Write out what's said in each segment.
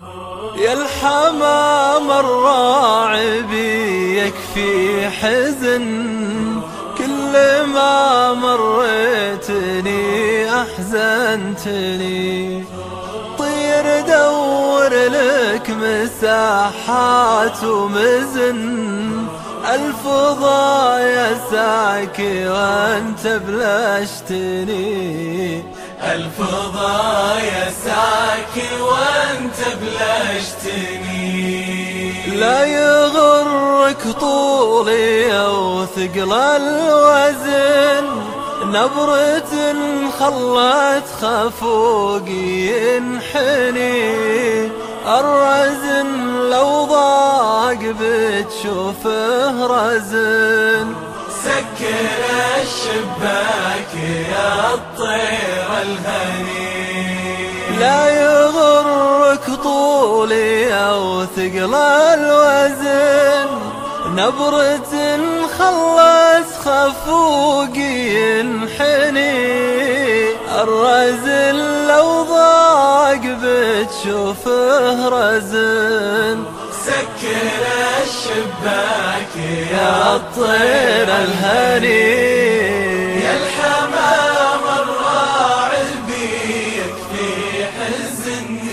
يا الحمام الراعبي يكفي حزن كل ما مريتني أحزنتني. طير دور لك مساحات ومزن الفضايا ساكي وانت بلشتني. الفضايا ساكي وانت لا يغرك طولي أو ثقل الوزن. نبرة خلت خفوقي ينحني. الرزن لو ضاق بتشوفه رزن. سكر الشباك يا الطير الهني لا طولي أو ثقل الوزن. نبرة خلص خفوقي ينحني. الرزن لو ضاق بتشوفه رزن. سكر الشباك يا الطير الهني.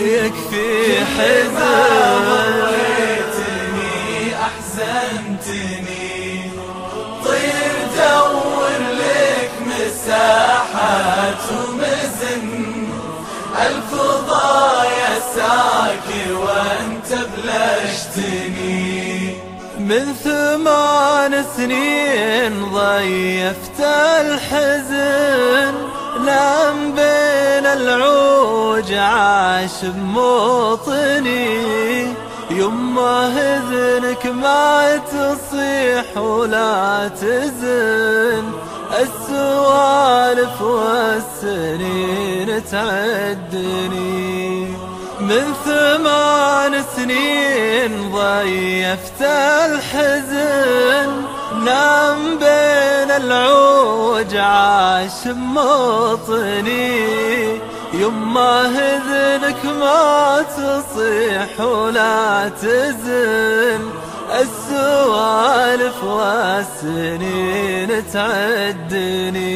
يكفي حزن مريتني أحزنتني. طير دور لك مساحات ومزن. الفضايا ساكي وأنت بلشتني. من ثمان سنين ضيفت الحزن. نام بين العوج عاش بموطني. يما هذنك ما تصيح ولا تزن. السوالف والسنين تعدني. من ثمان سنين ضيفت الحزن. نام بين العوج عاش بموطني يما هذنك ما تصيح ولا تزن. السوالف والسنين تعدني.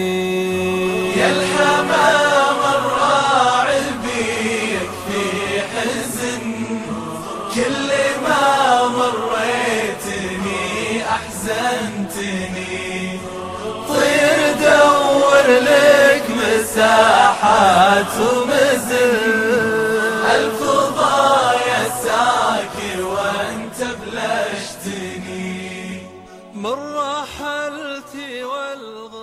يا الحمام الراعبي يكفي حزن. كل ما مريتني أحزنتني. طير دور لك مساحات ومزن الفضايا ساكي وأنت بلشتني. من رحلتي والغ